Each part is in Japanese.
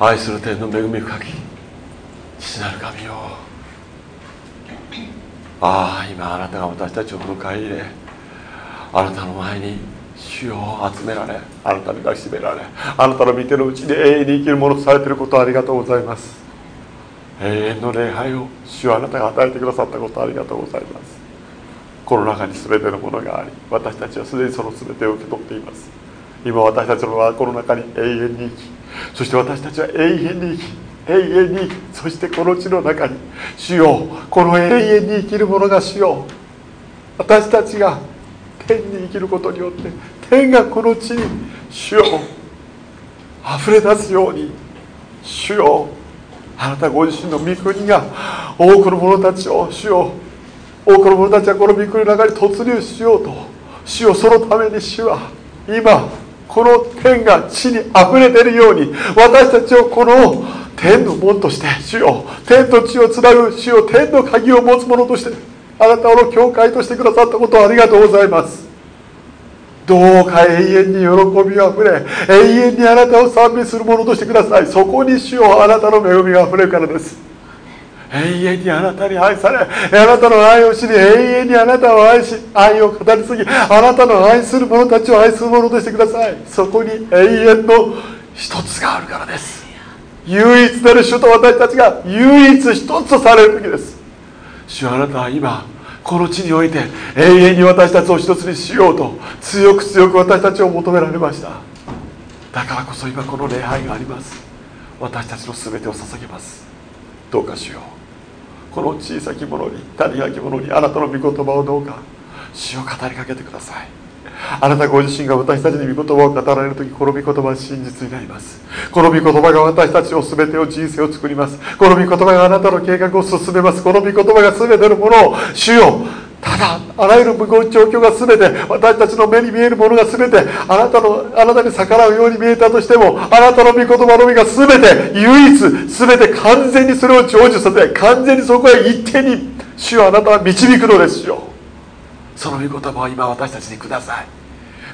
愛する天の恵み深き父なる神よ。ああ今あなたが私たちを迎え入れあなたの前に主を集められあなたに抱きしめられあなたの御手のうちに永遠に生きるものとされていることありがとうございます。永遠の礼拝を主はあなたが与えてくださったことありがとうございます。この中に全てのものがあり私たちはすでにその全てを受け取っています。今私たちのはこの中に永遠に生きそして私たちは永遠に生き永遠にそしてこの地の中に主よこの永遠に生きる者が主よ。私たちが天に生きることによって天がこの地に主よ溢れ出すように主よあなたご自身の御国が多くの者たちを主よ多くの者たちはこの御国の中に突入しようと主よそのために主は今この天が地にあふれているように私たちをこの天の門として主よ天と地をつなぐ主よ天の鍵を持つ者としてあなたの教会としてくださったことをありがとうございます。どうか永遠に喜びあふれ永遠にあなたを賛美するものとしてください。そこに主よあなたの恵みがあふれるからです。永遠にあなたに愛されあなたの愛を知り永遠にあなたを愛し愛を語り継ぎあなたの愛する者たちを愛する者としてください。そこに永遠の一つがあるからです。唯一なる主と私たちが唯一一つとされる時です。主あなたは今この地において永遠に私たちを一つにしようと強く強く私たちを求められました。だからこそ今この礼拝があります。私たちの全てを捧げます。どうかしよ。うこの小さきものに谷垣者にあなたの御言葉をどうか主を語りかけてください。あなたご自身が私たちに御言葉を語られる時この御言葉は真実になります。この御言葉が私たちを全てを人生を作ります。この御言葉があなたの計画を進めます。この御言葉が全てのものを主よただあらゆる無言状況が全て私たちの目に見えるものが全てあなたのあなたに逆らうように見えたとしてもあなたの御言葉のみが全て唯一全て完全にそれを成就させ完全にそこへ一手に主よあなたは導くのですよ。その御言葉を今私たちにください。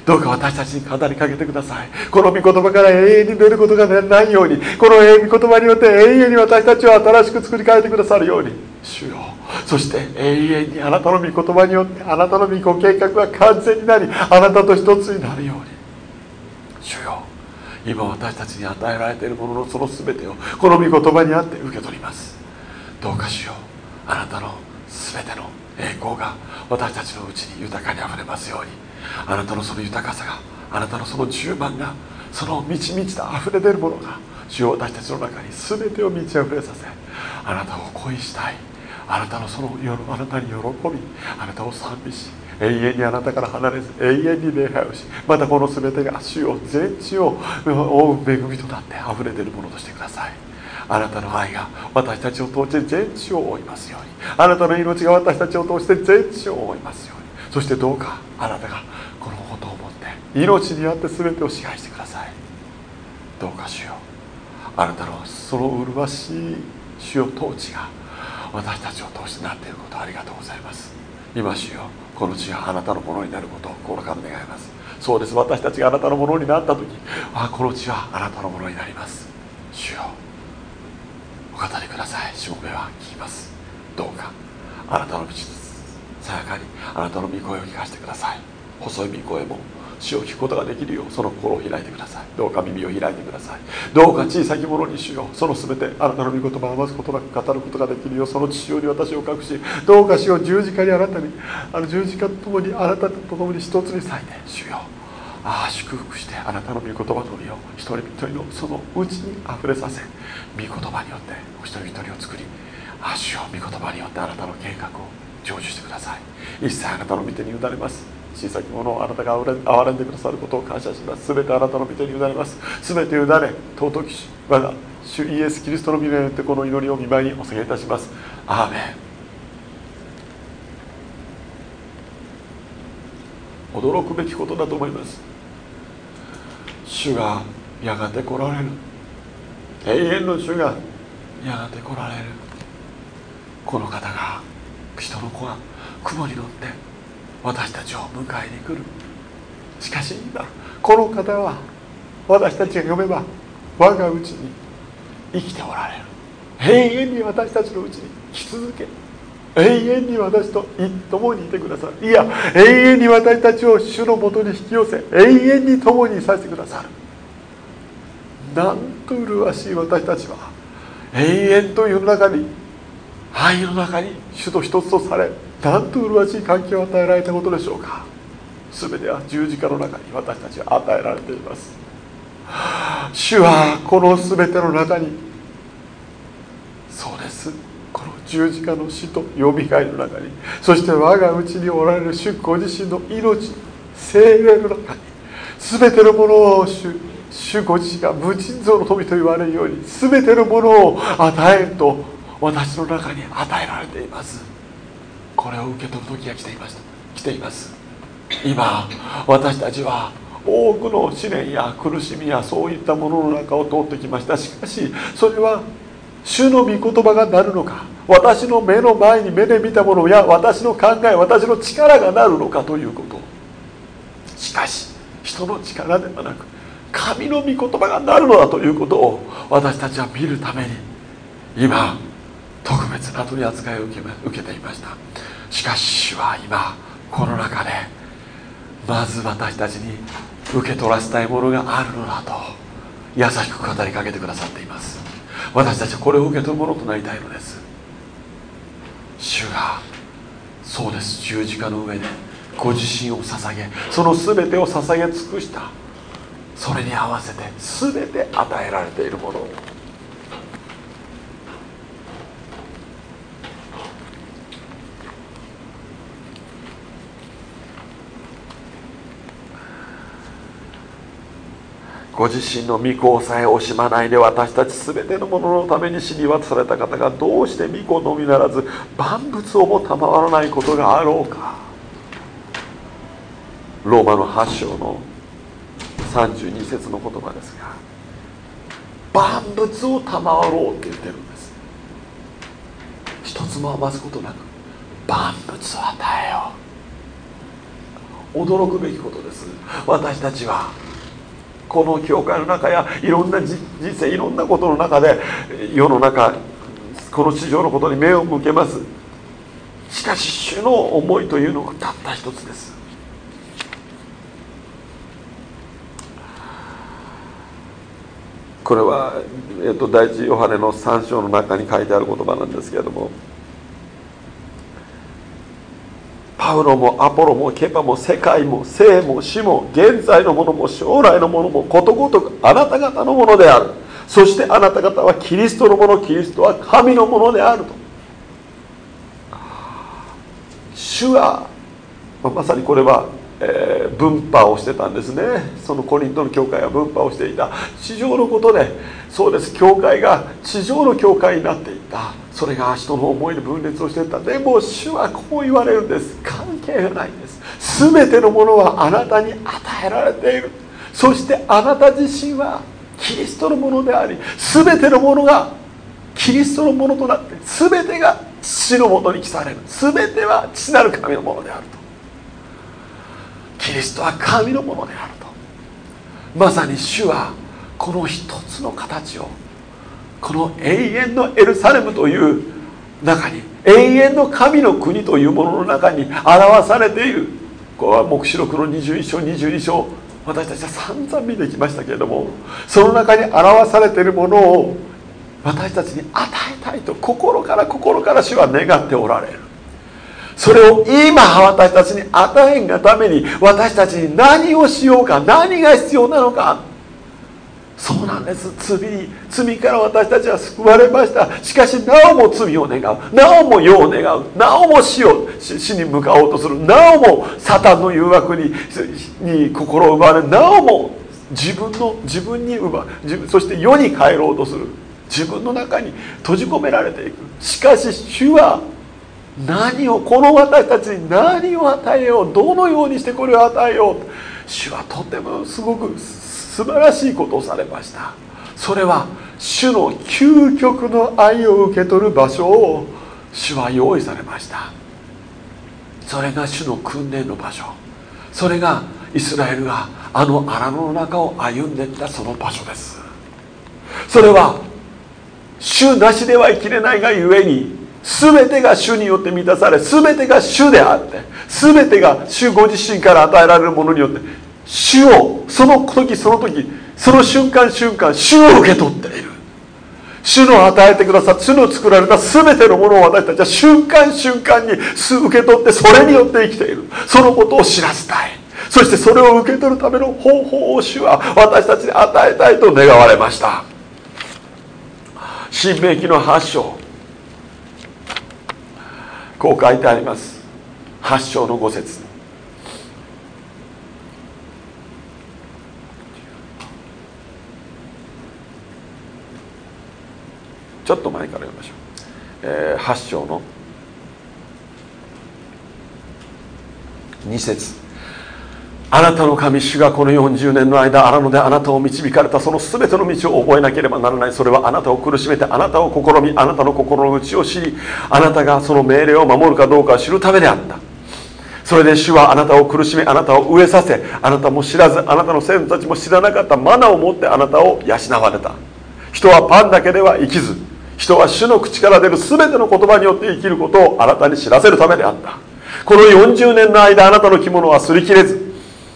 どうか私たちに語りかけてください。この御言葉から永遠に出ることがないようにこの御言葉によって永遠に私たちを新しく作り変えてくださるように主よ。そして永遠にあなたの御言葉によってあなたの御ご計画が完全になりあなたと一つになるように。主よ今私たちに与えられているもののその全てをこの御言葉にあって受け取ります。どうかしようあなたの全ての栄光が私たちのうちに豊かにあふれますように。あなたのその豊かさがあなたのその充満がその満ち満ちた溢れ出るものが主よ私たちの中に全てを満ち溢れさせあなたを恋したい。あなたのそのあなたに喜びあなたを賛美し永遠にあなたから離れず永遠に礼拝をしまたこの全てが主を全地を覆う恵みとなって溢れ出るものとしてください。あなたの愛が私たちを通して全地を覆いますように。あなたの命が私たちを通して全地を覆いますように。そしてどうかあなたがこのことをもって命にあって全てを支配してください。どうか主よあなたのその麗しい主よ統治が私たちを通してなっていることありがとうございます。今主よこの地があなたのものになることを心から願います。そうです。私たちがあなたのものになった時あこの地はあなたのものになります。主よお語りください。しもべは聞きます。どうかあなたの道さやかにあなたの御声を聞かせてください。細い御声も死を聞くことができるようその心を開いてください。どうか耳を開いてください。どうか小さき者に主よその全てあなたの御言葉を余すことなく語ることができるようその父親に私を隠しどうか主よ十字架にあなたにあの十字架とともにあなたと共に一つに裂いて主よああ祝福してあなたの御言葉のりを一人一人のそのうちにあふれさせ御言葉によってお一人一人を作りああ主よ御言葉によってあなたの計画を成就してください。一切あなたの御手に委ねます。小さきものをあなたが憐れんでくださることを感謝します。全てあなたの御手に委ねます。全て委ね尊き我が主イエス・キリストの皆によってこの祈りを見舞いにお告げいたします。アーメン。驚くべきことだと思います。主がやがて来られる。永遠の主がやがて来られる。この方が人の子が雲に乗って私たちを迎えに来る。しかし今この方は私たちが読めば我がうちに生きておられる。永遠に私たちのうちに来続け永遠に私と共にいてくださる。いや永遠に私たちを主のもとに引き寄せ永遠に共にさせてくださる。なんと麗しい私たちは永遠という中に愛の中に主と一つとされなんと麗しい関係を与えられたことでしょうか。全ては十字架の中に私たちは与えられています。主はこの全ての中にそうです。この十字架の死とよみがえの中にそして我がうちにおられる主ご自身の命精霊の中に全てのものを主主ご自身が無尽蔵の富と言われるように全てのものを与えると私の中に与えられています。これを受け取る時が来ていました。来ています。今私たちは多くの試練や苦しみやそういったものの中を通ってきました。しかしそれは主の御言葉がなるのか？私の目の前に目で見たものや私の考え私の力がなるのかということ。しかし人の力ではなく神の御言葉がなるのだということを私たちは見るために今特別な取り扱いを受け受けていました。しかし主は今この中でまず私たちに受け取らせたいものがあるのだと優しく語りかけてくださっています。私たちはこれを受け取るものとなりたいのです。主がそうです。十字架の上でご自身を捧げその全てを捧げ尽くした。それに合わせて全て与えられているものご自身の御子をさえ惜しまないで私たち全てのもののために死に渡された方がどうして御子のみならず万物をも賜らないことがあろうか。ローマの8章の32節の言葉ですが万物を賜ろうって言ってるんです。一つも余すことなく万物を与えよう。驚くべきことです。私たちはこの教会の中やいろんな人生いろんなことの中で世の中この地上のことに目を向けます。しかし主の思いというのがたった一つです。これは、えっと、第一ヨハネの3章の中に書いてある言葉なんですけれども。パウロもアポロもケパも世界も生も死も現在のものも将来のものもことごとくあなた方のものである。そしてあなた方はキリストのものキリストは神のものであると。主はまさにこれはえー、分派をしてたんですね。そのコリントの教会は分派をしていた。地上のことでそうです。教会が地上の教会になっていった。それが人の思いで分裂をしていった。でも主はこう言われるんです。関係がないんです。全てのものはあなたに与えられている。そしてあなた自身はキリストのものであり全てのものがキリストのものとなって全てが父のもとに来される。全ては父なる神のものであると。キリストは神のものであると。まさに主はこの一つの形をこの永遠のエルサレムという中に永遠の神の国というものの中に表されている。これは黙示録の21章22章私たちは散々見てきましたけれどもその中に表されているものを私たちに与えたいと心から心から主は願っておられる。それを今私たちに与えんがために私たちに何をしようか何が必要なのかそうなんです。罪に罪から私たちは救われました。しかしなおも罪を願う。なおも世を願う。なおも死を死に向かおうとする。なおもサタンの誘惑にに心を奪われなおも自分の自分に奪う。そして世に帰ろうとする。自分の中に閉じ込められていく。しかし主は何をこの私たちに何を与えよう。どのようにしてこれを与えよう。主はとてもすごく素晴らしいことをされました。それは主の究極の愛を受け取る場所を主は用意されました。それが主の訓練の場所。それがイスラエルがあの荒野の中を歩んでいったその場所です。それは主なしでは生きれないがゆえに全てが主によって満たされ全てが主であって全てが主ご自身から与えられるものによって主をその時その時その瞬間瞬間主を受け取っている。主の与えてくださった主の作られた全てのものを私たちは瞬間瞬間に受け取ってそれによって生きている。そのことを知らせたい。そしてそれを受け取るための方法を主は私たちに与えたいと願われました。新明記の8章。こう書いてあります。8章の5節。ちょっと前から読みましょう、えー、8章の2節。あなたの神主がこの40年の間荒野であなたを導かれたその全ての道を覚えなければならない。それはあなたを苦しめてあなたを試みあなたの心の内を知りあなたがその命令を守るかどうかを知るためであった。それで主はあなたを苦しめあなたを飢えさせあなたも知らずあなたの先祖たちも知らなかったマナを持ってあなたを養われた。人はパンだけでは生きず人は主の口から出る全ての言葉によって生きることをあなたに知らせるためであった。この40年の間あなたの着物は擦り切れず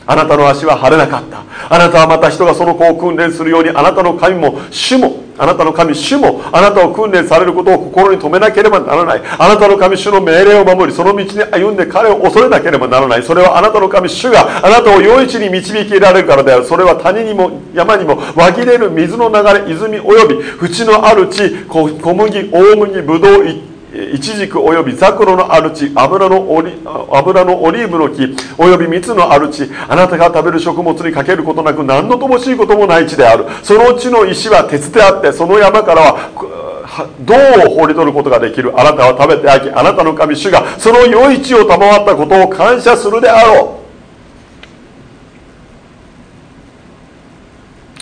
あなたの足は腫れなかった。あなたはまた人がその子を訓練するようにあなたの神も主もあなたの神主もあなたを訓練されることを心に留めなければならない。あなたの神主の命令を守りその道に歩んで彼を恐れなければならない。それはあなたの神主があなたを良い地に導きられるからである。それは谷にも山にも湧き出る水の流れ泉および淵のある地小麦大麦ぶどう一イチジクおよびザクロのある地油のオリ油のオリーブの木および蜜のある地あなたが食べる食物にかけることなく何の乏しいこともない地である。その地の石は鉄であってその山からは銅を掘り取ることができる。あなたは食べて飽きあなたの神主がその良い地を賜ったことを感謝するであろ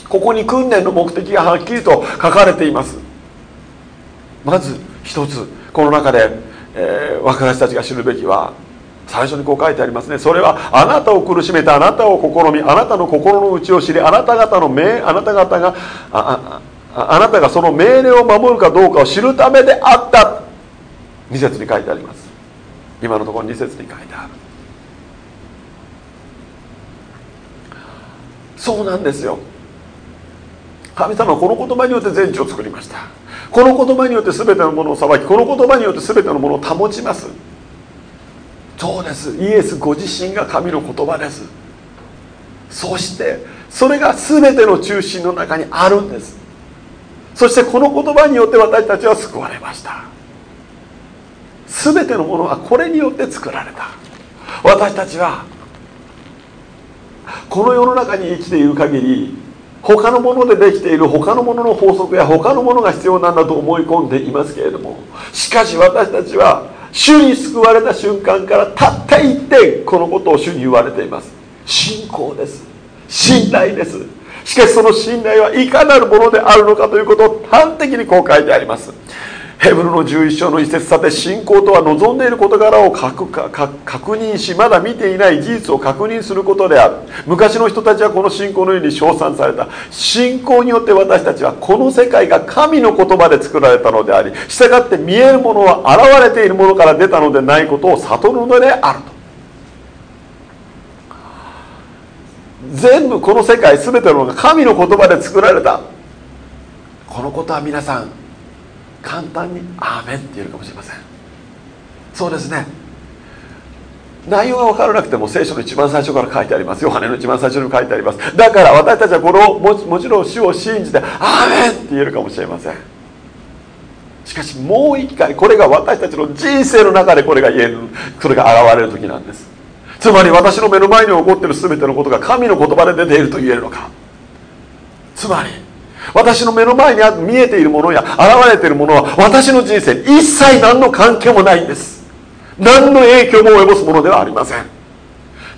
う。ここに訓練の目的がはっきりと書かれています。まず一つこの中で、えー、私たちが知るべきは最初にこう書いてありますね。それはあなたを苦しめてあなたを試みあなたの心の内を知りあなた方の命あなた方があああなたがその命令を守るかどうかを知るためであった。2節に書いてあります。今のところ2節に書いてある。そうなんですよ。神様はこの言葉によって全地を作りました。この言葉によって全てのものを裁きこの言葉によって全てのものを保ちます。そうです。イエスご自身が神の言葉です。そしてそれが全ての中心の中にあるんです。そしてこの言葉によって私たちは救われました。全てのものはこれによって作られた。私たちはこの世の中に生きている限り他のものでできている他のものの法則や他のものが必要なんだと思い込んでいますけれどもしかし私たちは主に救われた瞬間からたった一点このことを主に言われています。信仰です。信頼です。しかしその信頼はいかなるものであるのかということを端的にこう書いてあります。ヘブルの11章の一節さて信仰とは望んでいる事柄を確認しまだ見ていない事実を確認することである。昔の人たちはこの信仰のように称賛された。信仰によって私たちはこの世界が神の言葉で作られたのであり従って見えるものは現れているものから出たのでないことを悟るのであると。全部この世界全てのものが神の言葉で作られた。このことは皆さん簡単に「アーメン」って言えるかもしれません。そうですね。内容が分からなくても聖書の一番最初から書いてあります。ヨハネの一番最初にも書いてあります。だから私たちはこのももちろん主を信じて「アーメン」って言えるかもしれません。しかしもう一回これが私たちの人生の中でこれが言えるそれが現れる時なんです。つまり私の目の前に起こっている全てのことが神の言葉で出ていると言えるのか。つまり私の目の前に見えているものや現れているものは私の人生に一切何の関係もないんです。何の影響も及ぼすものではありません。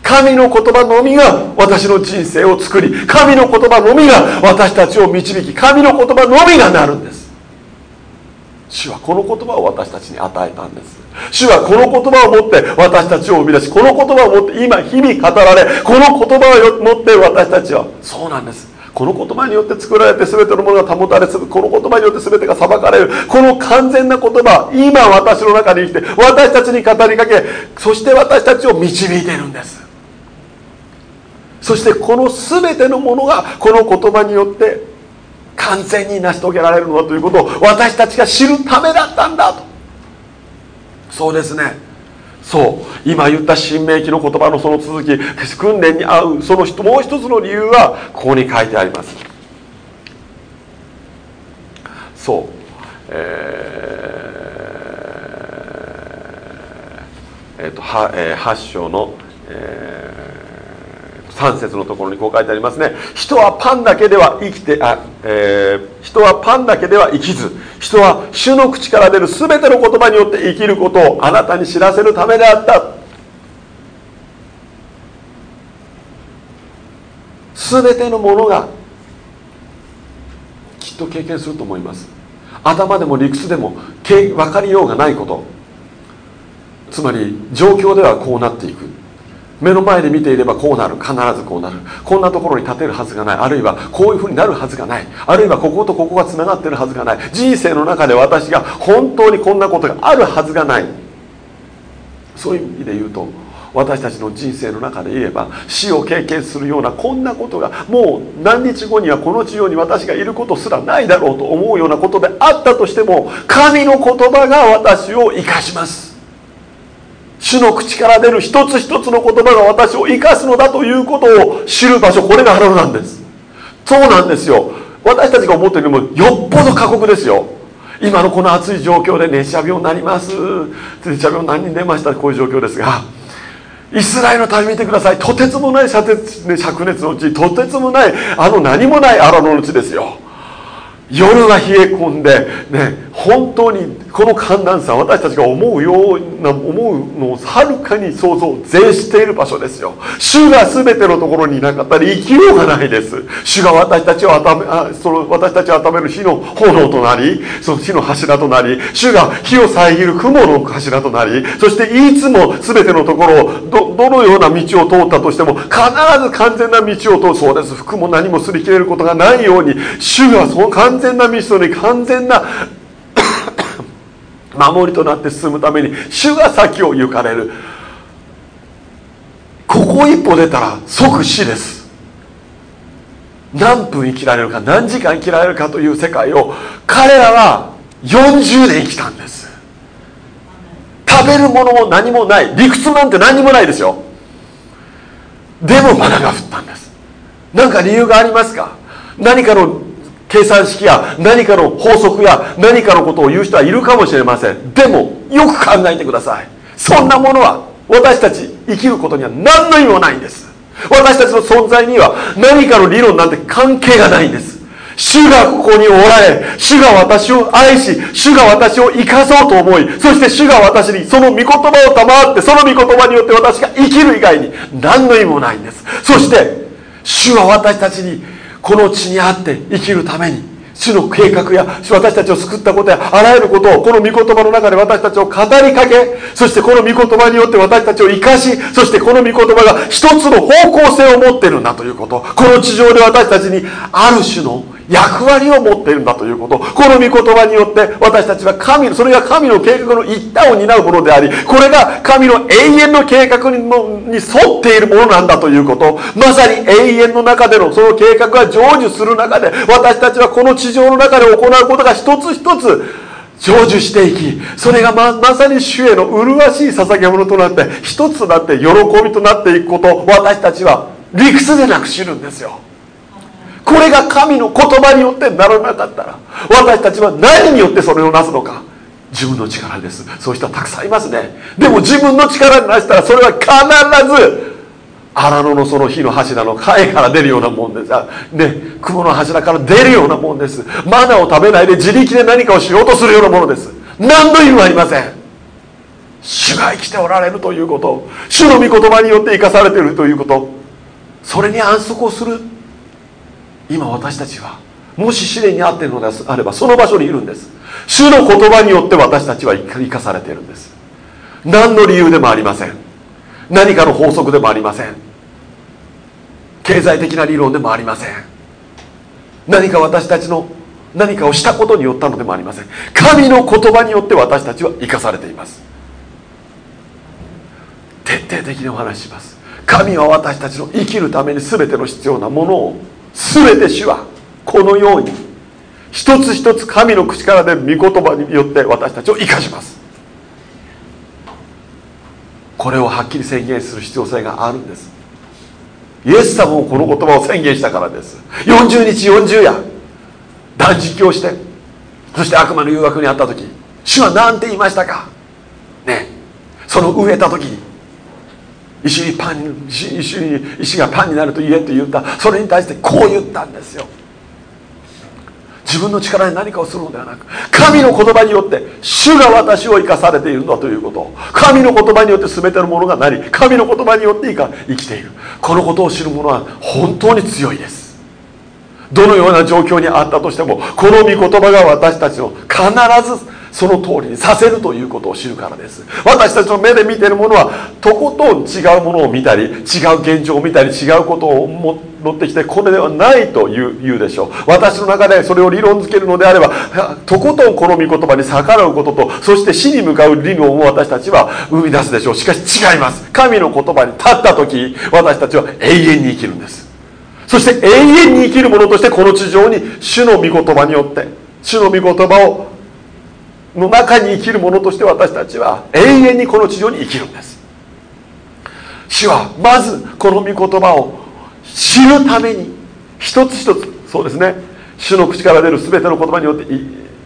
神の言葉のみが私の人生を作り神の言葉のみが私たちを導き神の言葉のみがなるんです。主はこの言葉を私たちに与えたんです。主はこの言葉を持って私たちを生み出しこの言葉を持って今日々語られこの言葉を持って私たちはそうなんです。この言葉によって作られて全てのものが保たれこの言葉によって全てが裁かれる。この完全な言葉今私の中に生きて私たちに語りかけそして私たちを導いているんです。そしてこの全てのものがこの言葉によって完全に成し遂げられるのだということを私たちが知るためだったんだと。そうですね。そう。今言った新明記の言葉のその続き訓練に合うそのもう一つの理由はここに書いてあります。そう。えー、えー、とは、えー、8章の、えー、3節のところにこう書いてありますね。人はパンだけでは生きてあ、えー、人はパンだけでは生きず人は主の口から出る全ての言葉によって生きることをあなたに知らせるためであった。全てのものがきっと経験すると思います。頭でも理屈でも分かりようがないこと。つまり状況ではこうなっていく。目の前で見ていればこうなる必ずこうなる。こんなところに立てるはずがない。あるいはこういうふうになるはずがない。あるいはこことここがつながってるはずがない。人生の中で私が本当にこんなことがあるはずがない。そういう意味で言うと私たちの人生の中で言えば死を経験するようなこんなことがもう何日後にはこの地上に私がいることすらないだろうと思うようなことであったとしても神の言葉が私を生かします。主の口から出る一つ一つの言葉が私を生かすのだということを知る場所これが腹なんです。そうなんですよ。私たちが思っているよりもよっぽど過酷ですよ。今のこの暑い状況で熱射病になります。熱射病何人出ました？こういう状況ですが。イスラエルの旅見てください。とてつもない灼熱のうちとてつもないあの何もない荒野の地ですよ。夜が冷え込んでね本当にこの寒暖差私たちが思うような思うのをはるかに想像を絶している場所ですよ。主が全てのところにいなかったら生きようがないです。主が私たちを温めあその私たちを温める火の炎となりその火の柱となり主が火を遮る雲の柱となりそしていつも全てのところをどどのような道を通ったとしても必ず完全な道を通そうです。服も何も擦り切れることがないように主がその完全な道とに完全な守りとなって進むために主が先を行かれる。ここ一歩出たら即死です。何分生きられるか何時間生きられるかという世界を彼らは40年生きたんです。食べるものも何もない。理屈なんて何もないですよ。でもマナが降ったんです。何か理由がありますか？何かの計算式や何かの法則や何かのことを言う人はいるかもしれません。でもよく考えてください。そんなものは私たち生きることには何の意味もないんです。私たちの存在には何かの理論なんて関係がないんです。主がここにおられ主が私を愛し主が私を生かそうと思いそして主が私にその御言葉を賜ってその御言葉によって私が生きる以外に何の意味もないんです。そして主は私たちにこの地にあって生きるために主の計画や私たちを救ったことやあらゆることをこの御言葉の中で私たちを語りかけそしてこの御言葉によって私たちを生かしそしてこの御言葉が一つの方向性を持ってるんだということ。この地上で私たちにある種の役割を持っているんだということ。この御言葉によって私たちは神それが神の計画の一端を担うものでありこれが神の永遠の計画に沿っているものなんだということ。まさに永遠の中でのその計画が成就する中で私たちはこの地上の中で行うことが一つ一つ成就していきそれがままさに主への麗しい捧げ物となって一つとなって喜びとなっていくことを私たちは理屈でなく知るんですよ。これが神の言葉によってならなかったら私たちは何によってそれをなすのか。自分の力です。そういう人はたくさんいますね。でも自分の力でなしたらそれは必ず荒野のその火の柱の貝から出るようなもんです。ね雲の柱から出るようなもんです。マナを食べないで自力で何かをしようとするようなものです。何の意味もありません。主が生きておられるということ。主の御言葉によって生かされているということ。それに安息をする。今私たちはもし試練に遭っているのであればその場所にいるんです。主の言葉によって私たちは生かされているんです。何の理由でもありません。何かの法則でもありません。経済的な理論でもありません。何か私たちの何かをしたことによったのでもありません。神の言葉によって私たちは生かされています。徹底的にお話しします。神は私たちの生きるために全ての必要なものを全て主はこのように一つ一つ神の口から出る御言葉によって私たちを生かします。これをはっきり宣言する必要性があるんです。イエス様もこの言葉を宣言したからです。40日40夜断食をしてそして悪魔の誘惑にあった時主は何て言いましたか？ねその植えた時に。石にパン石石に石がパンになると言えと言った。それに対してこう言ったんですよ。自分の力で何かをするのではなく神の言葉によって主が私を生かされているんだということ。神の言葉によって全てのものがなり神の言葉によって生きている。このことを知る者は本当に強いです。どのような状況にあったとしてもこの御言葉が私たちを必ずその通りにさせるということを知るからです。私たちの目で見ているものはとことん違うものを見たり違う現状を見たり違うことを持ってきてこれではないという言うでしょう。私の中でそれを理論づけるのであればとことんこの御言葉に逆らうこととそして死に向かう理論を私たちは生み出すでしょう。しかし違います。神の言葉に立った時私たちは永遠に生きるんです。そして永遠に生きる者としてこの地上に主の御言葉によって主の御言葉をの中に生きる者として私たちは永遠にこの地上に生きるんです。主はまずこの御言葉を知るために一つ一つそうですね。主の口から出る全ての言葉によって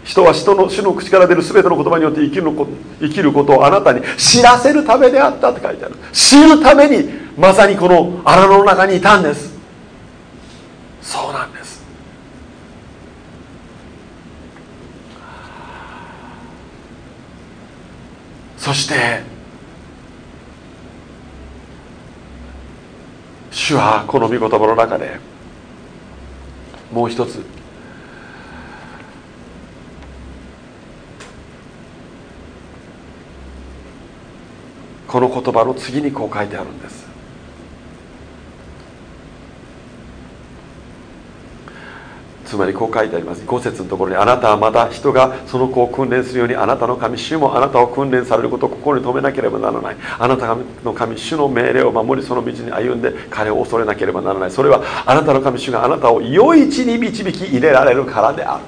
人は人の主の口から出る全ての言葉によって生きる生きることをあなたに知らせるためであったって書いてある。知るためにまさにこの荒野の中にいたんです。そうなんです。そして主はこの御言葉の中でもう一つこの言葉の次にこう書いてあるんです。つまりこう書いてあります。5節のところにあなたはまた人がその子を訓練するようにあなたの神主もあなたを訓練されることを心に留めなければならない。あなたの神主の命令を守りその道に歩んで彼を恐れなければならない。それはあなたの神主があなたを良い地に導き入れられるからである。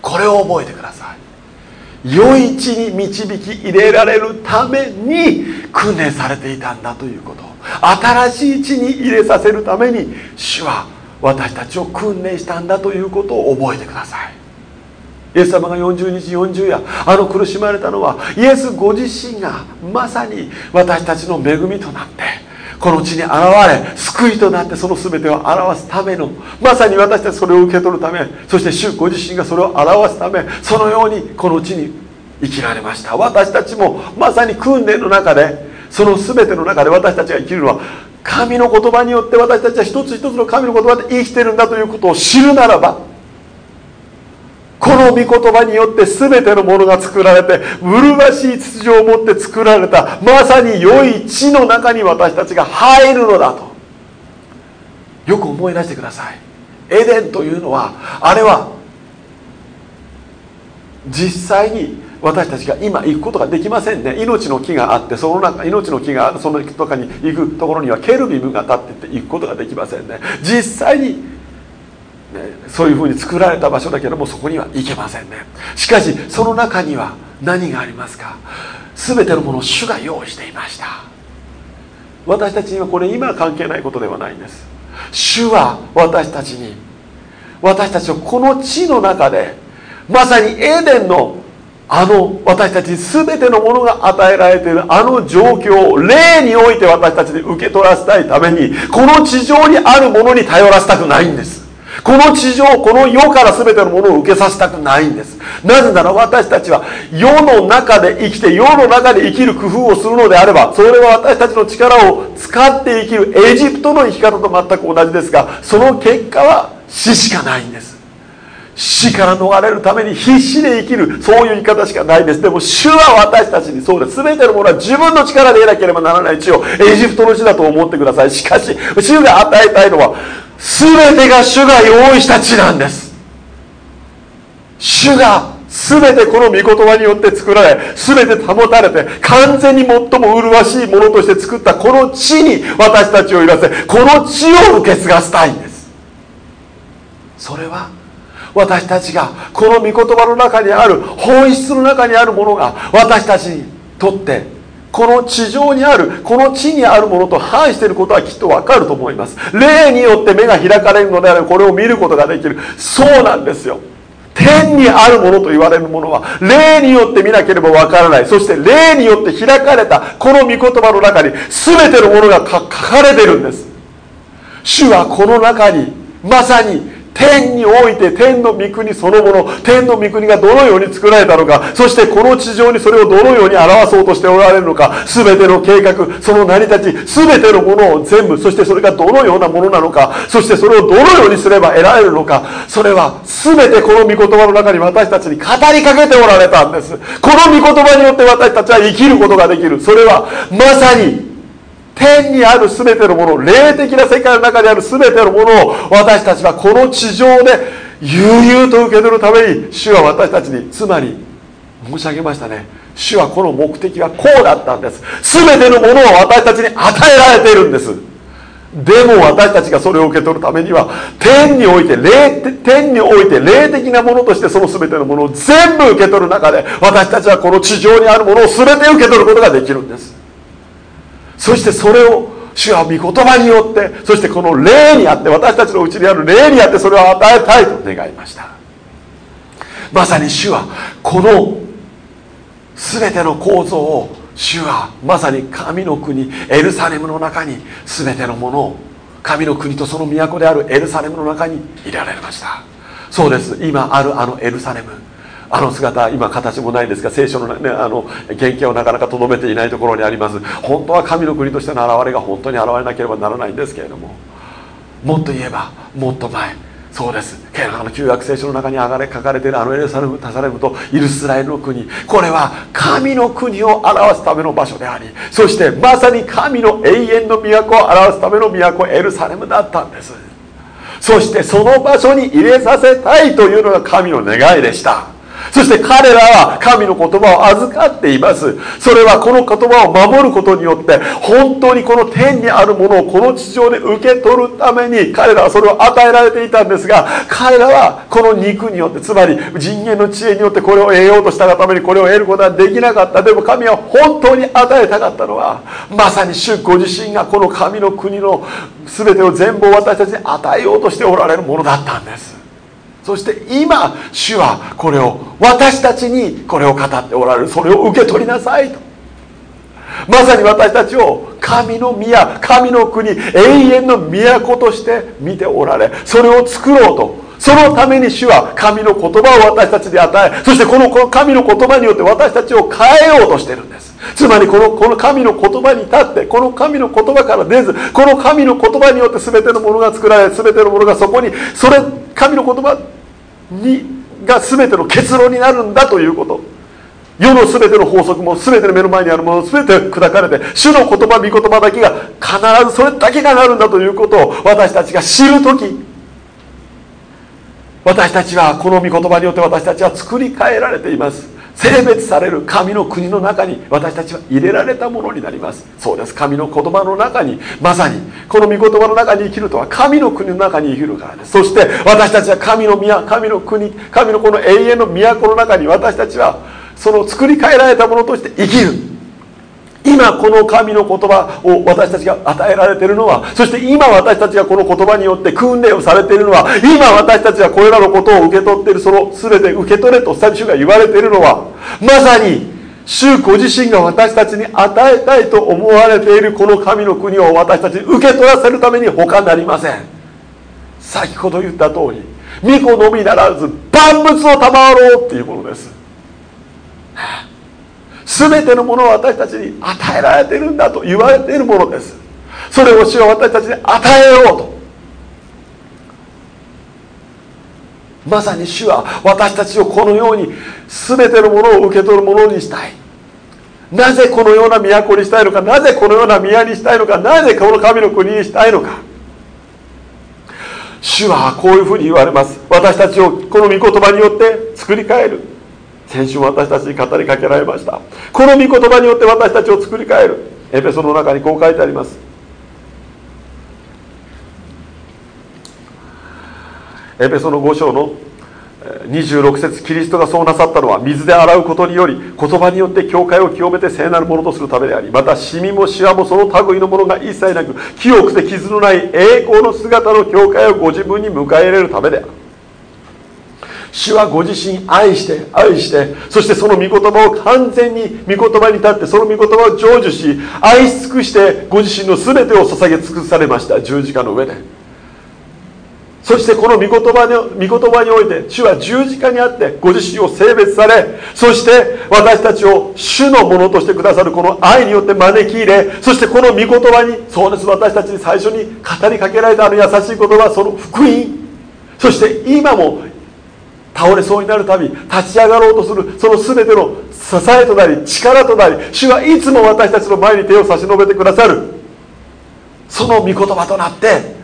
これを覚えてください。良い地に導き入れられるために訓練されていたんだということ。新しい地に入れさせるために主は私たちを訓練したんだということを覚えてください。イエス様が40日40夜あの苦しまれたのはイエスご自身がまさに私たちの恵みとなってこの地に現れ救いとなってその全てを表すためのまさに私たちそれを受け取るためそして主ご自身がそれを表すためそのようにこの地に生きられました。私たちもまさに訓練の中でその全ての中で私たちが生きるのは神の言葉によって私たちは一つ一つの神の言葉で生きてるんだということを知るならばこの御言葉によって全てのものが作られて麗しい秩序を持って作られたまさに良い地の中に私たちが入るのだとよく思い出してください。エデンというのはあれは実際に私たちが今行くことができませんね。命の木があってその中命の木がその中に行くところにはケルビムが立っていて行くことができませんね。実際に、ね、そういうふうに作られた場所だけどもそこには行けませんね。しかしその中には何がありますか？全てのものを主が用意していました。私たちにはこれ今は関係ないことではないんです。主は私たちに私たちをこの地の中でまさにエーデンのあの私たち全てのものが与えられているあの状況を例において私たちに受け取らせたいためにこの地上にあるものに頼らせたくないんです。この地上この世から全てのものを受けさせたくないんです。なぜなら私たちは世の中で生きて世の中で生きる工夫をするのであればそれは私たちの力を使って生きるエジプトの生き方と全く同じですがその結果は死しかないんです。死から逃れるために必死で生きる。そういう生き方しかないです。でも主は私たちにそうです全てのものは自分の力で得なければならない。地をエジプトの地だと思ってください。しかし主が与えたいのは全てが主が用意した地なんです。主が全てこの御言葉によって作られ全て保たれて完全に最も麗しいものとして作ったこの地に私たちをいらせこの地を受け継がせたいんです。それは私たちがこの御言葉の中にある本質の中にあるものが私たちにとってこの地上にあるこの地にあるものと反していることはきっとわかると思います。霊によって目が開かれるのであればこれを見ることができる。そうなんですよ天にあるものと言われるものは霊によって見なければわからない。そして霊によって開かれたこの御言葉の中に全てのものが書かれてるんです。主はこの中にまさに天において天の御国そのもの天の御国がどのように作られたのかそしてこの地上にそれをどのように表そうとしておられるのか全ての計画その成り立ち全てのものを全部そしてそれがどのようなものなのかそしてそれをどのようにすれば得られるのかそれは全てこの御言葉の中に私たちに語りかけておられたんです。この御言葉によって私たちは生きることができる。それはまさに天にある全てのもの霊的な世界の中にある全てのものを私たちはこの地上で悠々と受け取るために主は私たちにつまり申し上げましたね。主はこの目的はこうだったんです。全てのものを私たちに与えられているんです。でも私たちがそれを受け取るためには天において霊天において霊的なものとしてその全てのものを全部受け取る中で私たちはこの地上にあるものを全て受け取ることができるんです。そしてそれを主は御言葉によってそしてこの霊にあって私たちのうちにある霊にあってそれを与えたいと願いました。まさに主はこの全ての構造を主はまさに神の国エルサレムの中に全てのものを神の国とその都であるエルサレムの中に入れられました。そうです。今あるあのエルサレムあの姿今形もないですが聖書の,、ね、あの原型をなかなかとどめていないところにあります。本当は神の国としての現れが本当に現れなければならないんですけれども。もっと言えばもっと前。そうです。ケラの旧約聖書の中に書かれているあのエルサレムタサレムとイルスラエルの国。これは神の国を表すための場所でありそしてまさに神の永遠の都を表すための都エルサレムだったんです。そしてその場所に入れさせたいというのが神の願いでした。そして彼らは神の言葉を預かっています。それはこの言葉を守ることによって本当にこの天にあるものをこの地上で受け取るために彼らはそれを与えられていたんですが彼らはこの肉によってつまり人間の知恵によってこれを得ようとしたがためにこれを得ることはできなかった。でも神は本当に与えたかったのはまさに主ご自身がこの神の国の全てを全部私たちに与えようとしておられるものだったんです。そして今主はこれを私たちにこれを語っておられる。それを受け取りなさいと。まさに私たちを神の宮神の国永遠の都として見ておられ。それを作ろうと。そのために主は神の言葉を私たちに与えそしてこの神の言葉によって私たちを変えようとしてるんです。つまりこのこの神の言葉に立ってこの神の言葉から出ずこの神の言葉によって全てのものが作られ全てのものがそこにそれ神の言葉にが全ての結論になるんだということ。世の全ての法則も全ての目の前にあるもの全て砕かれて主の言葉御言葉だけが必ずそれだけがなるんだということを私たちが知る時私たちはこの御言葉によって私たちは作り変えられています。性別される神の国の中に私たちは入れられたものになります。そうです。神の言葉の中にまさにこの御言葉の中に生きるとは神の国の中に生きるからです。そして私たちは神の宮神の国神のこの永遠の都の中に私たちはその作り変えられたものとして生きる。今この神の言葉を私たちが与えられているのはそして今私たちがこの言葉によって訓練をされているのは今私たちがこれらのことを受け取っているその全て受け取れと主が言われているのはまさに主ご自身が私たちに与えたいと思われているこの神の国を私たちに受け取らせるために他なりません。先ほど言った通り巫女のみならず万物を賜ろうっていうものです。全てのものを私たちに与えられているんだと言われているものです。それを主は私たちに与えようと。まさに主は私たちをこのように全てのものを受け取るものにしたい。なぜこのような都にしたいのかなぜこのような宮にしたいのかなぜこの神の国にしたいのか。主はこういうふうに言われます。私たちをこの御言葉によって作り変える。先週私たちに語りかけられました。この御言葉によって私たちを作り変える。エペソの中にこう書いてあります。エペソの5章の26節キリストがそうなさったのは水で洗うことにより言葉によって教会を清めて聖なるものとするためでありまたシミもシワもその類のものが一切なく清くて傷のない栄光の姿の教会をご自分に迎え入れるためである。主はご自身愛して愛してそしてその御言葉を完全に御言葉に立ってその御言葉を成就し愛し尽くしてご自身の全てを捧げ尽くされました十字架の上で。そしてこの御言葉に御言葉において主は十字架にあってご自身を性別されそして私たちを主のものとしてくださるこの愛によって招き入れそしてこの御言葉にそうです私たちに最初に語りかけられたあの優しい言葉その福音。そして今も倒れそうになるたび立ち上がろうとするその全ての支えとなり力となり主はいつも私たちの前に手を差し伸べてくださる。その御言葉となって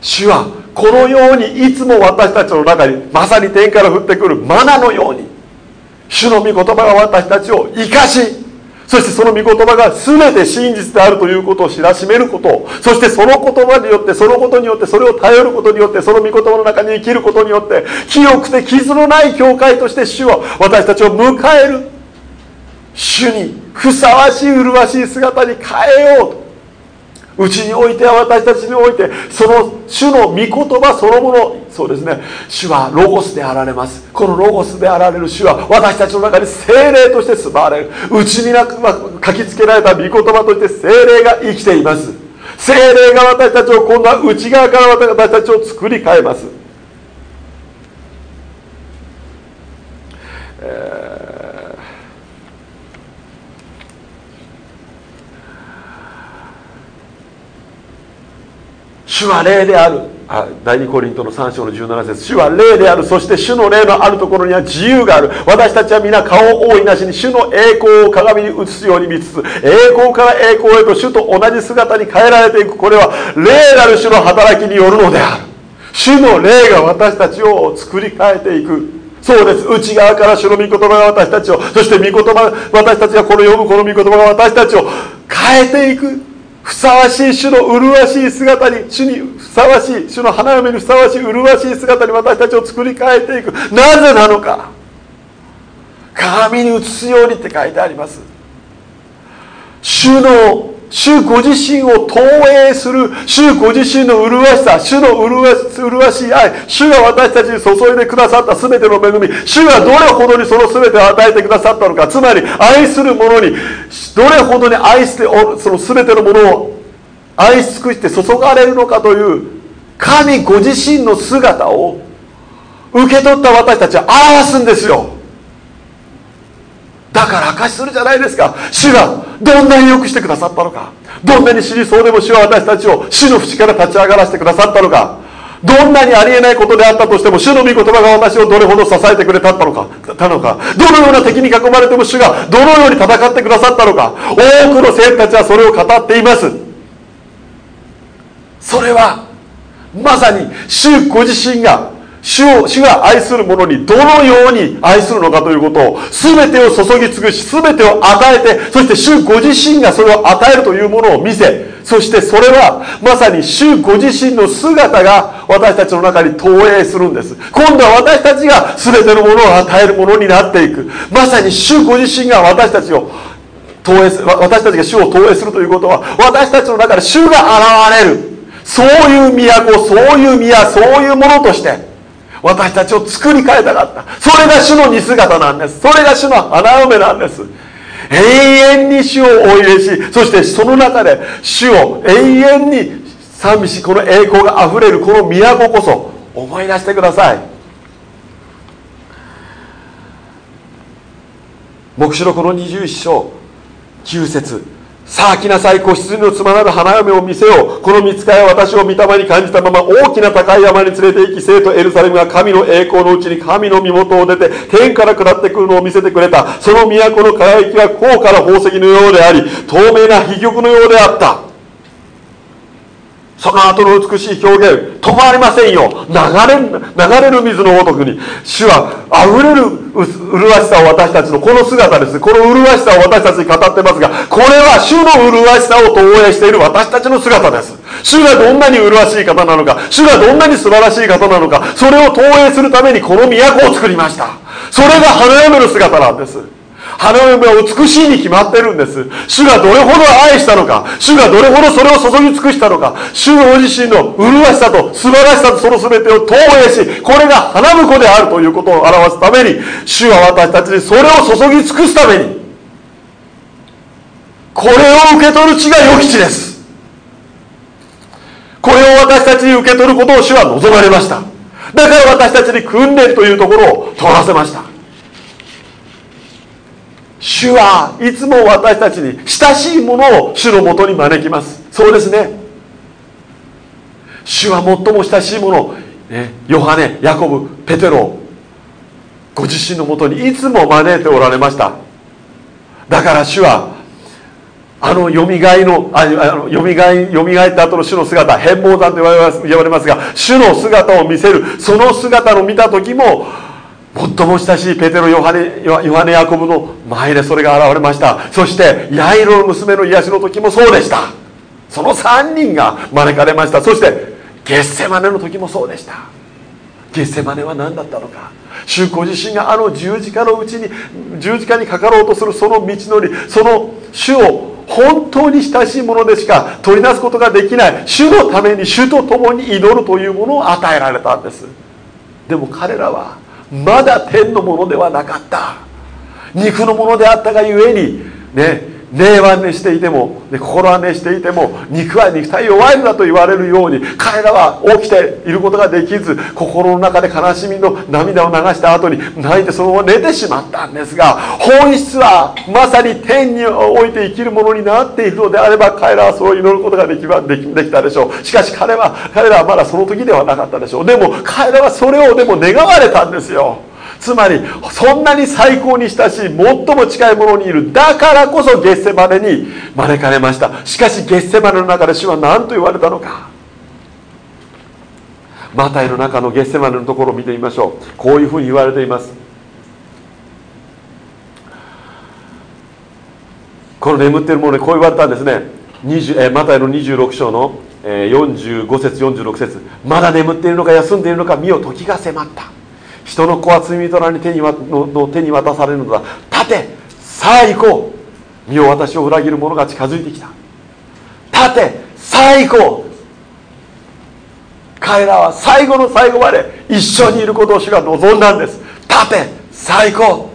主はこのようにいつも私たちの中にまさに天から降ってくるマナのように主の御言葉が私たちを生かしそしてその御言葉が全て真実であるということを知らしめること。そしてその言葉によってそのことによってそれを頼ることによってその御言葉の中に生きることによって清くて傷のない教会として主は私たちを迎える。主にふさわしい麗しい姿に変えようと。うちにおいては私たちにおいてその主の御言葉そのものそうですね。主はロゴスであられます。このロゴスであられる主は私たちの中に精霊として住まわれる。うちになく書きつけられた御言葉として精霊が生きています。精霊が私たちを今度は内側から私たちを作り変えます、主は霊である。あ第2コリントの3章の17節。主は霊である。そして主の霊のあるところには自由がある。私たちは皆顔を覆いなしに主の栄光を鏡に映すように見つつ栄光から栄光へと主と同じ姿に変えられていく。これは霊なる主の働きによるのである。主の霊が私たちを作り変えていく。そうです。内側から主の御言葉が私たちをそして御言葉私たちがこの読むこの御言葉が私たちを変えていく。ふさわしい主の麗しい姿に主にふさわしい主の花嫁にふさわしい麗しい姿に私たちを作り変えていく。なぜなのか。鏡に映すようにって書いてあります。主の主ご自身を投影する。主ご自身の麗しさ主の麗しい愛。主が私たちに注いでくださった全ての恵み。主がどれほどにその全てを与えてくださったのか。つまり愛する者にどれほどに愛してその全てのものを愛し尽くして注がれるのかという神ご自身の姿を受け取った私たちは表すんですよ。だから証しするじゃないですか。主がどんなによくしてくださったのか。どんなに死にそうでも主は私たちを死の淵から立ち上がらせてくださったのか。どんなにありえないことであったとしても主の御言葉が私をどれほど支えてくれたのか。たのか。どのような敵に囲まれても主がどのように戦ってくださったのか。多くの生徒たちはそれを語っています。それはまさに主ご自身が主を主が愛する者にどのように愛するのかということを全てを注ぎ尽くし全てを与えてそして主ご自身がそれを与えるというものを見せそしてそれはまさに主ご自身の姿が私たちの中に投影するんです。今度は私たちが全てのものを与えるものになっていく。まさに主ご自身が私たちを投影する私たちが主を投影するということは私たちの中で主が現れる。そういう都そういう宮そういうものとして私たちを作り変えたかった。それが主の似姿なんです。それが主の花嫁なんです。永遠に主をお入れし。そしてその中で主を永遠に賛美しこの栄光があふれるこの都こそ思い出してください。黙示録の21章9節。さあ来なさい子羊のつまらぬ花嫁を見せよう。この見つかりは私を見たまに感じたまま大きな高い山に連れて行き生徒エルサレムが神の栄光のうちに神の身元を出て天から下ってくるのを見せてくれた。その都の輝きは高価な宝石のようであり透明な秘玉のようであった。その後の美しい表現止まりませんよ。流れ流れる水のごとくに主はあふれる麗しさを私たちのこの姿です。この麗しさを私たちに語ってますがこれは主の麗しさを投影している私たちの姿です。主がどんなに麗しい方なのか主がどんなに素晴らしい方なのかそれを投影するためにこの都を作りました。それが花嫁の姿なんです。花嫁は美しいに決まってるんです。主がどれほど愛したのか。主がどれほどそれを注ぎ尽くしたのか。主ご自身の麗しさと素晴らしさとその全てを投影しこれが花婿であるということを表すために主は私たちにそれを注ぎ尽くすためにこれを受け取る地が良き地です。これを私たちに受け取ることを主は望まれました。だから私たちに訓練というところを取らせました。主はいつも私たちに親しいものを主のもとに招きます。そうですね。主は最も親しいもの、ね、ヨハネヤコブペテロご自身のもとにいつも招いておられました。だから主はあのよみがえのあのよみがえよみがえった後の主の姿変貌山と言われます言われますが主の姿を見せるその姿を見た時も最も親しいペテロヨハネヨハネヤコブの前でそれが現れました。そしてヤイロの娘の癒しの時もそうでした。その3人が招かれました。そしてゲッセマネの時もそうでした。ゲッセマネは何だったのか。主ご自身があの十字架のうちに十字架にかかろうとするその道のりその主を本当に親しいものでしか取りなすことができない。主のために主と共に祈るというものを与えられたんです。でも彼らはまだ天のものではなかった。肉のものであったがゆえにね霊は熱していても、ね、心は熱していても肉は肉体弱いのだと言われるように彼らは起きていることができず心の中で悲しみの涙を流した後に泣いてそのまま寝てしまったんですが本質はまさに天において生きるものになっているのであれば彼らはそう祈ることができできできたでしょう。しかし彼は彼らはまだその時ではなかったでしょう。でも彼らはそれをでも願われたんですよ。つまりそんなに最高に親しい最も近いものにいるだからこそゲッセマネに招かれました。しかしゲッセマネの中で主は何と言われたのか。マタイの中のゲッセマネのところを見てみましょう。こういうふうに言われています。この眠っているものでこう言われたんですね。えマタイの26章の、45節46節。まだ眠っているのか休んでいるのか身を時が迫った。人の子は罪人らに手にのの手に渡されるのだ。立てさあ行こう。身を私を裏切る者が近づいてきた。立てさあ行こう。彼らは最後の最後まで一緒にいることを主が望んだんです。立てさあ行こう。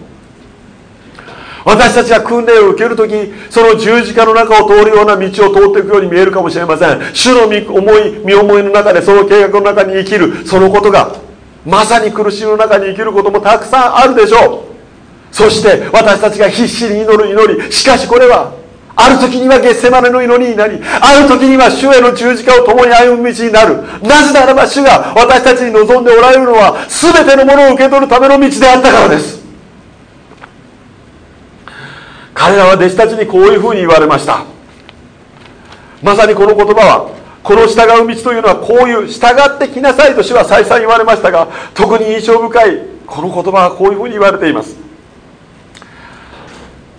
私たちが訓練を受ける時その十字架の中を通るような道を通っていくように見えるかもしれません。主の思い身思いの中でその計画の中に生きる。そのことがまさに苦しみの中に生きることもたくさんあるでしょう。そして私たちが必死に祈る祈り。しかしこれはある時にはゲッセマネの祈りになりある時には主への十字架を共に歩む道になる。なぜならば主が私たちに望んでおられるのは全てのものを受け取るための道であったからです。彼らは弟子たちにこういうふうに言われました。まさにこの言葉はこの従う道というのはこういう従ってきなさいと主は再三言われましたが特に印象深いこの言葉はこういうふうに言われています。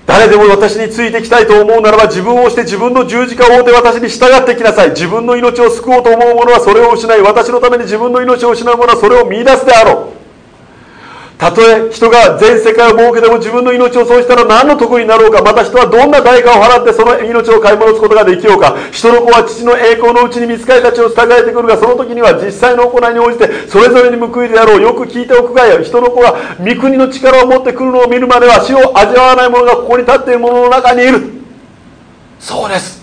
誰でも私についてきたいと思うならば自分をして自分の十字架を追って私に従ってきなさい。自分の命を救おうと思う者はそれを失い私のために自分の命を失う者はそれを見いだすであろう。たとえ人が全世界を設けても自分の命を損したら何の得になろうかまた人はどんな代価を払ってその命を買い戻すことができようか。人の子は父の栄光のうちに見つかりたちを従えてくるがその時には実際の行いに応じてそれぞれに報いであろう。よく聞いておくがよ。人の子が御国の力を持ってくるのを見るまでは死を味わわない者がここに立っている者の中にいる。そうです。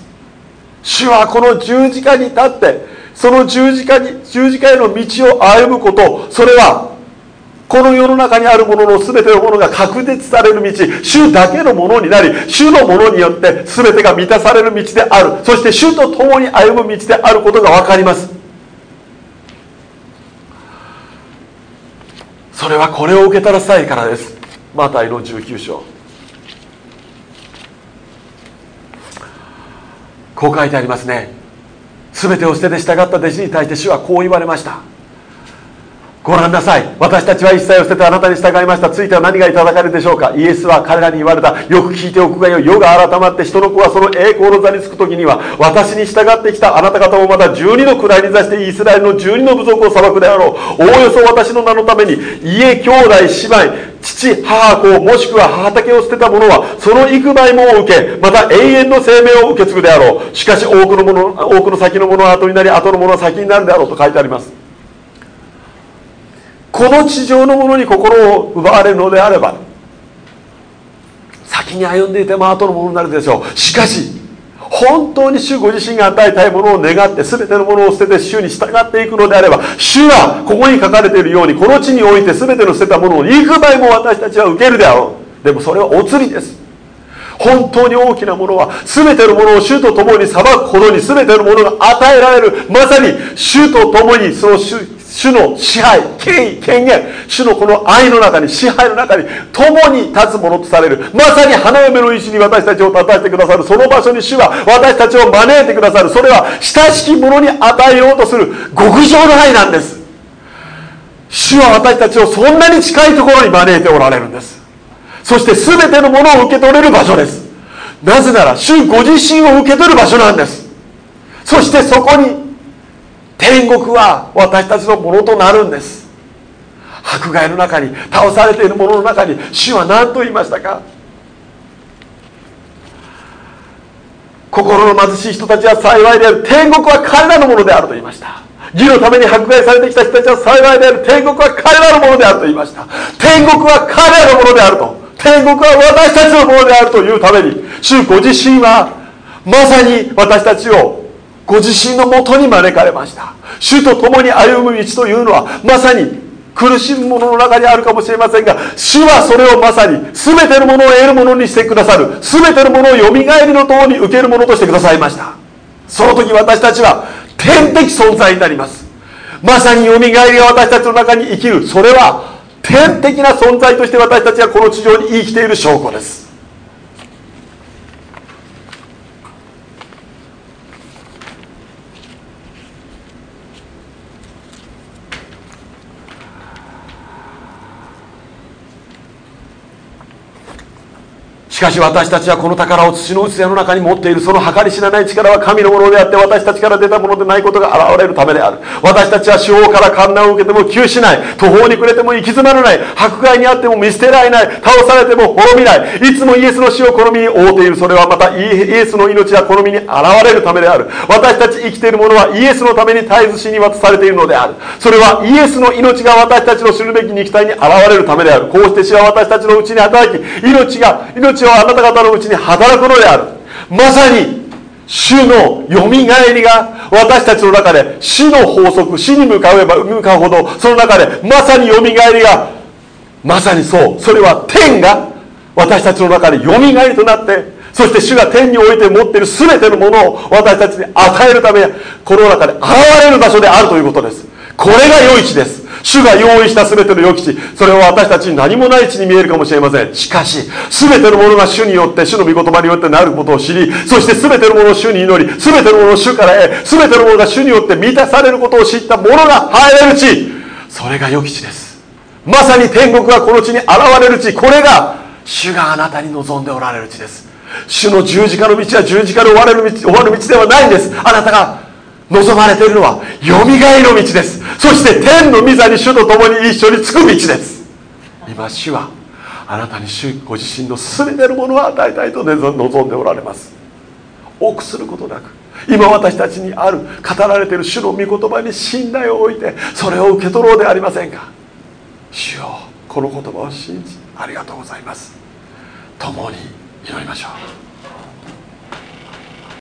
主はこの十字架に立ってその十字架に十字架への道を歩むこと。それはこの世の中にあるものの全てのものが確実される道主だけのものになり主のものによって全てが満たされる道である。そして主と共に歩む道であることが分かります。それはこれを受け取らせたいからです。マタイの19章。こう書いてありますね。全てを捨てて従った弟子に対して主はこう言われました。ご覧なさい。私たちは一切を捨ててあなたに従いました。ついては何がいただかれるでしょうか？イエスは彼らに言われた。よく聞いておくがよ世が改まって人の子はその栄光の座につく時には私に従ってきたあなた方もまた12の位に座してイスラエルの12の部族を裁くであろう。おおよそ私の名のために家兄弟姉妹父母子もしくは母竹を捨てた者はその幾倍もを受けまた永遠の生命を受け継ぐであろう。しかし多くのもの多くの先のものは後になり後のものは先になるであろうと書いてあります。この地上のものに心を奪われるのであれば先に歩んでいても後のものになるでしょう。しかし本当に主ご自身が与えたいものを願って全てのものを捨てて主に従っていくのであれば主はここに書かれているようにこの地において全ての捨てたものを幾倍も私たちは受けるであろう。でもそれはお釣りです。本当に大きなものは全てのものを主と共に裁くほどに全てのものが与えられる。まさに主と共にその主主の支配権威権限主のこの愛の中に支配の中に共に立つものとされる。まさに花嫁の石に私たちを叩いてくださる。その場所に主は私たちを招いてくださる。それは親しき者に与えようとする。極上の愛なんです。主は私たちをそんなに近いところに招いておられるんです。そして全てのものを受け取れる場所です。なぜなら主ご自身を受け取る場所なんです。そしてそこに天国は私たちのものとなるんです。迫害の中に倒されているものの中に主は何と言いましたか？心の貧しい人たちは幸いである。天国は彼らのものであると言いました。義のために迫害されてきた人たちは幸いである。天国は彼らのものであると言いました。天国は彼らのものであると。天国は私たちのものであるというために主ご自身はまさに私たちをご自身のもとに招かれました。主と共に歩む道というのはまさに苦しむものの中にあるかもしれませんが主はそれをまさに全てのものを得るものにしてくださる全てのものをよみがえりのとに受けるものとしてくださいました。その時私たちは天的存在になります。まさによみがえりが私たちの中に生きる。それは天的な存在として私たちがこの地上に生きている証拠です。しかし私たちはこの宝を土の器の中に持っているその計り知らない力は神のものであって私たちから出たものでないことが現れるためである。私たちは司法から観難を受けても窮しない途方に暮れても行き詰まらない。迫害にあっても見捨てられない。倒されても滅びない。いつもイエスの死を好みに覆っているそれはまたイエスの命が好みに現れるためである。私たち生きているものはイエスのために絶えず死に渡されているのである。それはイエスの命が私たちの知るべき肉体に現れるためである。こうして死は私たちのうちに働き命が命はあなた方のうちに働くのである。まさに主のよみがえりが私たちの中で死の法則死に向かえば向かうほどその中でまさによみがえりがまさにそう。それは天が私たちの中でよみがえりとなってそして主が天において持っている全てのものを私たちに与えるためこの中で現れる場所であるということです。これが良い地です。主が用意した全ての良き地それは私たちに何もない地に見えるかもしれません。しかし全てのものが主によって主の御言葉によってなることを知りそして全てのものを主に祈り全てのものを主から得全てのものが主によって満たされることを知ったものが入れる地。それが良き地です。まさに天国がこの地に現れる地。これが主があなたに望んでおられる地です。主の十字架の道は十字架で終わる道終わる道ではないんです。あなたが望まれているのはよみがえの道です。そして天の御座に主と共に一緒につく道です。今主はあなたに主ご自身の全てのものを与えたいと望んでおられます。臆することなく今私たちにある語られている主の御言葉に信頼を置いてそれを受け取ろうではありませんか。主よこの言葉を信じありがとうございます。共に祈りましょう。